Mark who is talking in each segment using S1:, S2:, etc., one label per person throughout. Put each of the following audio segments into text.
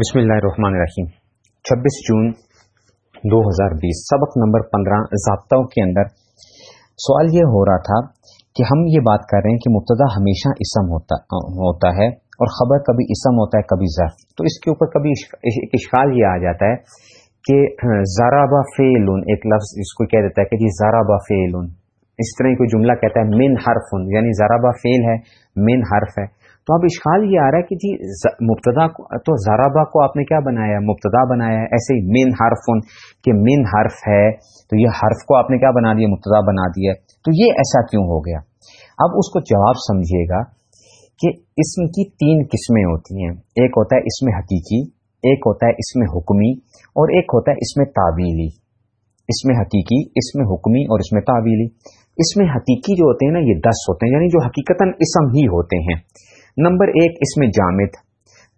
S1: بسم اللہ الرحمن الرحیم۔ چھبیس جون دو ہزار بیس، سبق نمبر پندرہ، ضابطوں کے اندر سوال یہ ہو رہا تھا کہ ہم یہ بات کر رہے ہیں کہ مبتدا ہمیشہ اسم ہوتا ہوتا ہے اور خبر کبھی اسم ہوتا ہے، کبھی ظرف۔ تو اس کے اوپر کبھی ایک اشکال یہ آ جاتا ہے کہ زارابا فیلن ایک لفظ اس کو کہہ دیتا ہے کہ جی زارابا فیلن اس طرح کوئی جملہ کہتا ہے، من حرف یعنی زارابا فیل ہے، من حرف ہے۔ تو اب اشکال یہ آ رہا ہے کہ جی مبتدا تو زارابا کو آپ نے کیا بنایا؟ مبتدا بنایا ہے، ایسے ہی مین حرف ان کہ مین حرف ہے، تو یہ حرف کو آپ نے کیا بنا دیا؟ مبتدا بنا دیا تو یہ ایسا کیوں ہو گیا؟ اب اس کو جواب سمجھیے گا کہ اسم کی تین قسمیں ہوتی ہیں۔ ایک ہوتا ہے اس میں حقیقی، ایک ہوتا ہے اس میں حکمی، اور ایک ہوتا ہے اس میں تعویلی اس میں حقیقی، اس میں حکمی، اور اس میں تعویلی اس میں حقیقی جو ہوتے ہیں نا، یہ دس ہوتے ہیں یعنی جو حقیقت اسم ہی ہوتے ہیں۔ نمبر ایک اس میں جامد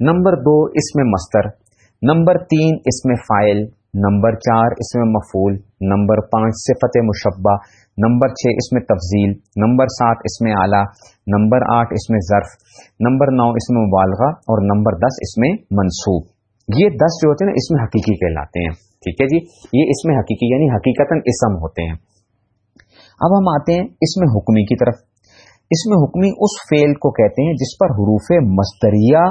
S1: نمبر دو اس میں مستر نمبر تین اس میں فائل نمبر چار اس میں مفول نمبر پانچ صفت مشبہ نمبر چھ اس میں تفضیل نمبر سات اس میں اعلیٰ نمبر آٹھ اس میں ظرف نمبر نو اس میں مبالغہ اور نمبر دس اس میں منصوب یہ دس جو ہوتے ہیں نا اس میں حقیقی کہلاتے ہیں ٹھیک ہے جی یہ اس میں حقیقی یعنی حقیقت اسم ہوتے ہیں اب ہم آتے ہیں اس میں حکمی کی طرف اس میں حکمی اس فیل کو کہتے ہیں جس پر حروف مستریہ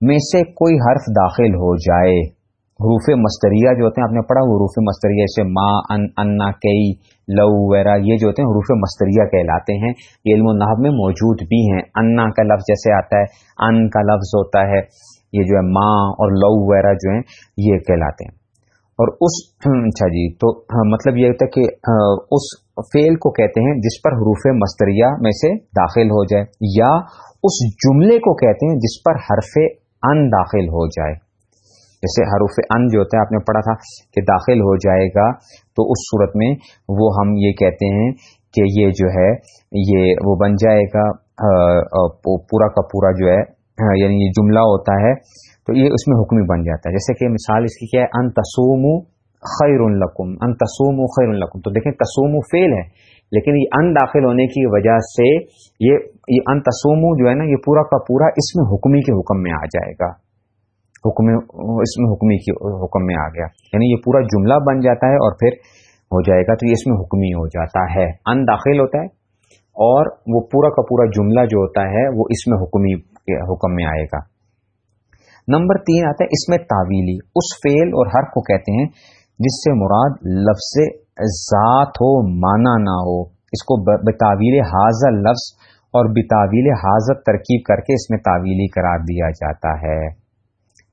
S1: میں سے کوئی حرف داخل ہو جائے۔ حروف مستریہ جو ہوتے ہیں، آپ نے پڑھا حروف مستریہ جیسے ماں ان، انا، کئی، لو وغیرہ یہ جو ہوتے ہیں حروف مستریہ کہلاتے ہیں۔ یہ علم و نحب میں موجود بھی ہیں۔ انا کا لفظ جیسے آتا ہے، ان کا لفظ ہوتا ہے۔ یہ جو ہے ماں اور لو وغیرہ جو ہیں، یہ کہلاتے ہیں۔ اور اس اچھا جی تو ہاں، مطلب یہ ہوتا ہے کہ اس فیل کو کہتے ہیں جس پر حروف مستریہ میں سے داخل ہو جائے، یا اس جملے کو کہتے ہیں جس پر حرف ان داخل ہو جائے۔ جیسے حروف ان جو ہوتا ہے آپ نے پڑھا تھا کہ داخل ہو جائے گا، تو اس صورت میں وہ ہم یہ کہتے ہیں کہ یہ جو ہے، یہ وہ بن جائے گا پورا کا پورا جو ہے یعنی یہ جملہ ہوتا ہے، تو یہ اس میں حکمی بن جاتا ہے۔ جیسے کہ مثال اس کی کیا ہے، ان تسوم خیر القم ان تسوم خیر القم تو دیکھیں تسوم فیل ہے، لیکن یہ ان داخل ہونے کی وجہ سے یہ یہ ان تسوم جو ہے نا، یہ پورا کا پورا اس میں حکمی کے حکم میں آ جائے گا۔ حکم، اس میں حکمی کے حکم میں آ گیا۔ یعنی یہ پورا جملہ بن جاتا ہے اور پھر ہو جائے گا، تو یہ اس میں حکمی ہو جاتا ہے۔ ان داخل ہوتا ہے اور وہ پورا کا پورا جملہ جو ہوتا ہے، وہ اس میں حکمی کے حکم میں آئے گا۔ نمبر تین آتا ہے اس میں تعویلی۔ اس فیل اور حرف کو کہتے ہیں جس سے مراد لفظ ذات ہو مانا نہ ہو۔ اس کو بتاویل حاضر لفظ اور بتاویل حاضر ترکیب کر کے اس میں تعویلی قرار دیا جاتا ہے۔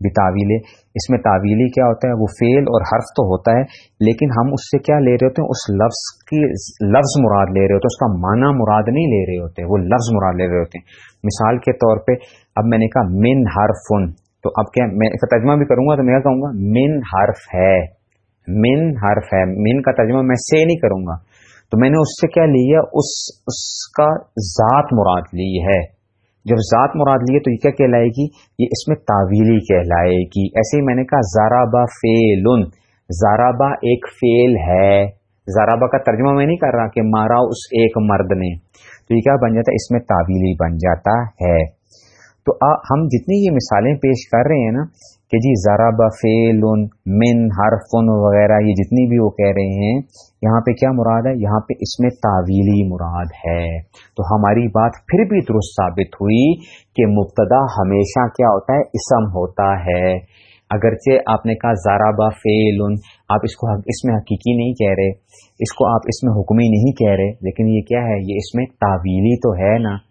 S1: بتاویل اس میں تعویلی کیا ہوتا ہے وہ فیل اور حرف تو ہوتا ہے، لیکن ہم اس سے کیا لے رہے ہوتے ہیں؟ اس لفظ کی لفظ مراد لے رہے ہوتے ہیں، اس کا معنی مراد نہیں لے رہے ہوتے، وہ لفظ مراد لے رہے ہوتے ہیں۔ مثال کے طور پہ، اب میں نے کہا من حرفن تو اب کیا میں اس کا ترجمہ بھی کروں گا تو میں کہوں گا؟ من حرف ہے، من حرف ہے، من کا ترجمہ میں سے نہیں کروں گا۔ تو میں نے اس سے کیا لیا؟ اس اس کا ذات مراد لی ہے۔ جب ذات مراد لیے تو یہ کیا کہلائے گی؟ یہ اس میں تعویلی کہلائے گی۔ ایسے ہی میں نے کہا زارابا فیل زارابا ایک فیل ہے۔ زارابا کا ترجمہ میں نہیں کر رہا کہ مارا اس ایک مرد نے۔ تو یہ کیا بن جاتا ہے؟ اس میں تعویلی بن جاتا ہے۔ تو ہم جتنی یہ مثالیں پیش کر رہے ہیں نا کہ جی ذرا بفیل من حرفن وغیرہ یہ جتنی بھی وہ کہہ رہے ہیں، یہاں پہ کیا مراد ہے؟ یہاں پہ اس میں تعویلی مراد ہے۔ تو ہماری بات پھر بھی درست ثابت ہوئی کہ مبتدا ہمیشہ کیا ہوتا ہے؟ اسم ہوتا ہے۔ اگرچہ آپ نے کہا زارا فیل آپ اس کو اس میں حقیقی نہیں کہہ رہے۔ اس کو آپ اس میں حکمی نہیں کہہ رہے، لیکن یہ کیا ہے؟ یہ اس میں تعویلی تو ہے نا۔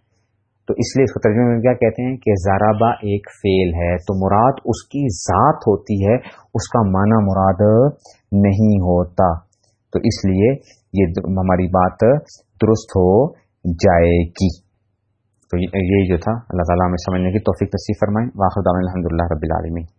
S1: تو اس لیے اس کو ترجمے میں کیا کہتے ہیں کہ زارابا ایک فیل ہے، تو مراد اس کی ذات ہوتی ہے، اس کا معنی مراد نہیں ہوتا۔ تو اس لیے یہ ہماری بات درست ہو جائے گی۔ تو یہ جو تھا، اللہ تعالیٰ میں سمجھنے کی توفیق تصیف فرمائیں واخر الحمد الحمدللہ رب العالمین۔